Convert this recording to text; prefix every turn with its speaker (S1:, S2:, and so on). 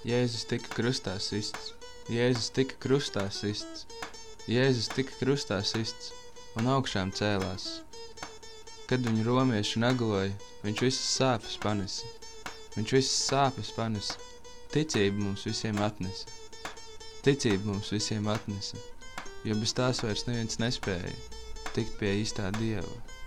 S1: Jēzus tika krustā sists, Jēzus tika krustā sists, Jēzus tika krustā sists un augšām cēlās. Kad viņu romieši nagloja, viņš visas sāpes panesa. Viņš visas sāpes panesa. Ticība mums visiem atnesa. Ticība mums visiem atnesa, jo bez tās vairs neviens nespēja tikt pie īstā Dieva.